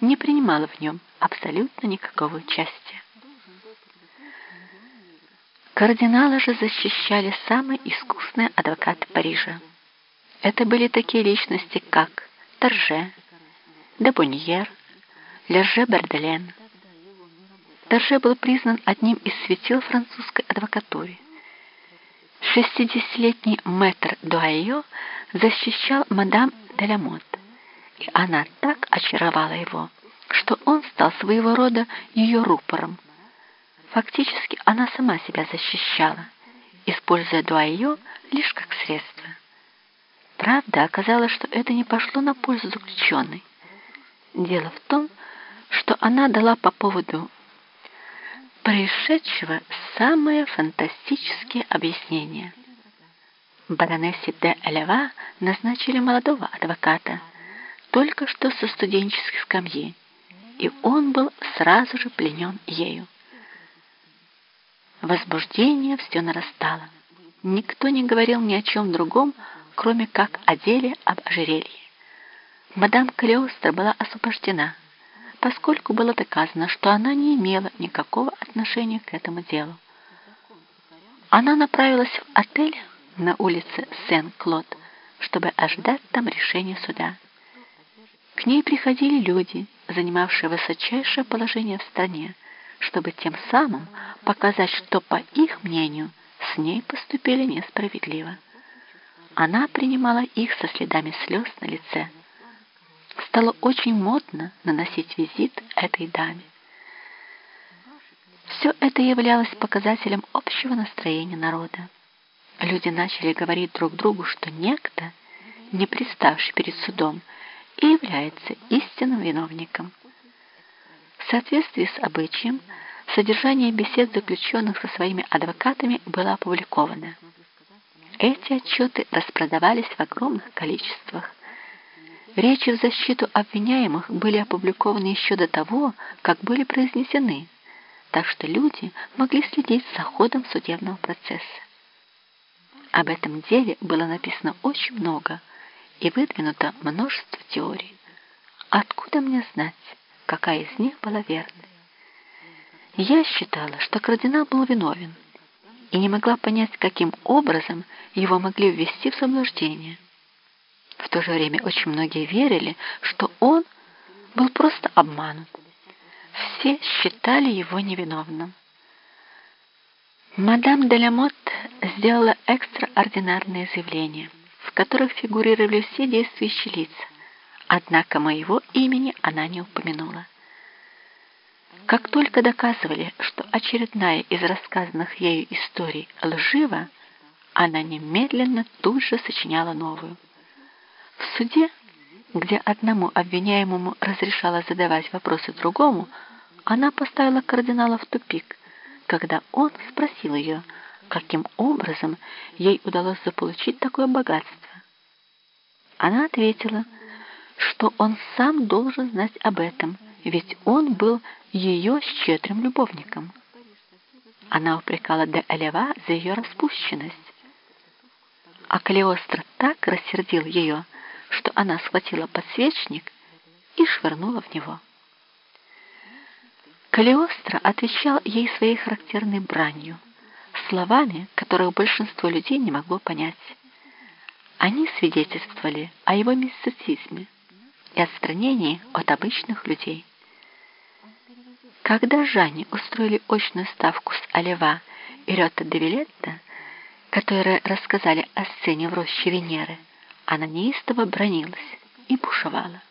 не принимала в нем абсолютно никакого участия. Кардинала же защищали самые искусные адвокаты Парижа. Это были такие личности, как Торже, Дебоньер, Лерже Берделен. Торже был признан одним из светил французской адвокатуры. Шестидесятилетний мэтр Дуайо защищал мадам Делямот, и она так очаровала его, что он стал своего рода ее рупором. Фактически она сама себя защищала, используя дуайо лишь как средство. Правда, оказалось, что это не пошло на пользу заключенной. Дело в том, что она дала по поводу происшедшего самые фантастические объяснения. Баронессе де Элева назначили молодого адвоката, только что со студенческой скамьи, и он был сразу же пленен ею. Возбуждение все нарастало. Никто не говорил ни о чем другом, кроме как о деле об ожерелье. Мадам Калиостро была освобождена, поскольку было доказано, что она не имела никакого отношения к этому делу. Она направилась в отель на улице Сен-Клод, чтобы ожидать там решения суда. К ней приходили люди, занимавшие высочайшее положение в стране, чтобы тем самым показать, что, по их мнению, с ней поступили несправедливо. Она принимала их со следами слез на лице. Стало очень модно наносить визит этой даме. Все это являлось показателем общего настроения народа. Люди начали говорить друг другу, что некто, не приставший перед судом, и является истинным виновником. В соответствии с обычаем, содержание бесед заключенных со своими адвокатами было опубликовано. Эти отчеты распродавались в огромных количествах. Речи в защиту обвиняемых были опубликованы еще до того, как были произнесены, так что люди могли следить за ходом судебного процесса. Об этом деле было написано очень много и выдвинуто множество теорий. Откуда мне знать, какая из них была верной. Я считала, что кардинал был виновен, и не могла понять, каким образом его могли ввести в заблуждение. В то же время очень многие верили, что он был просто обманут. Все считали его невиновным. Мадам Делямот сделала экстраординарные заявления, в которых фигурировали все действующие лица, однако моего имени она не упомянула. Как только доказывали, что очередная из рассказанных ею историй лжива, она немедленно тут же сочиняла новую. В суде, где одному обвиняемому разрешала задавать вопросы другому, она поставила кардинала в тупик, когда он спросил ее, каким образом ей удалось заполучить такое богатство. Она ответила, что он сам должен знать об этом, ведь он был ее щедрым любовником. Она упрекала де Элева за ее распущенность. А Калиостро так рассердил ее, что она схватила подсвечник и швырнула в него. Калиостро отвечал ей своей характерной бранью, словами, которых большинство людей не могло понять. Они свидетельствовали о его мистицизме и отстранении от обычных людей. Когда Жанне устроили очную ставку с Олева и Рёта де Вилетта, которые рассказали о сцене в роще Венеры, она неистово бронилась и бушевала.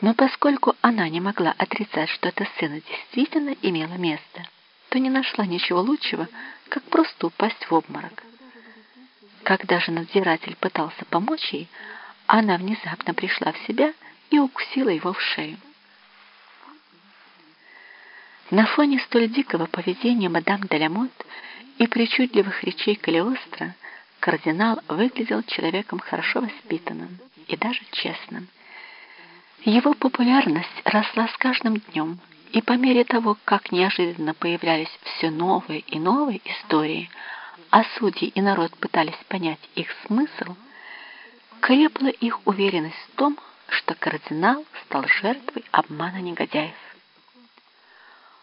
Но поскольку она не могла отрицать, что эта сцена действительно имела место, то не нашла ничего лучшего, как просто упасть в обморок. Когда же надзиратель пытался помочь ей, она внезапно пришла в себя и укусила его в шею. На фоне столь дикого поведения мадам Делямот и причудливых речей Калиостро кардинал выглядел человеком хорошо воспитанным и даже честным. Его популярность росла с каждым днем, и по мере того, как неожиданно появлялись все новые и новые истории, а судьи и народ пытались понять их смысл, крепла их уверенность в том, что кардинал стал жертвой обмана негодяев.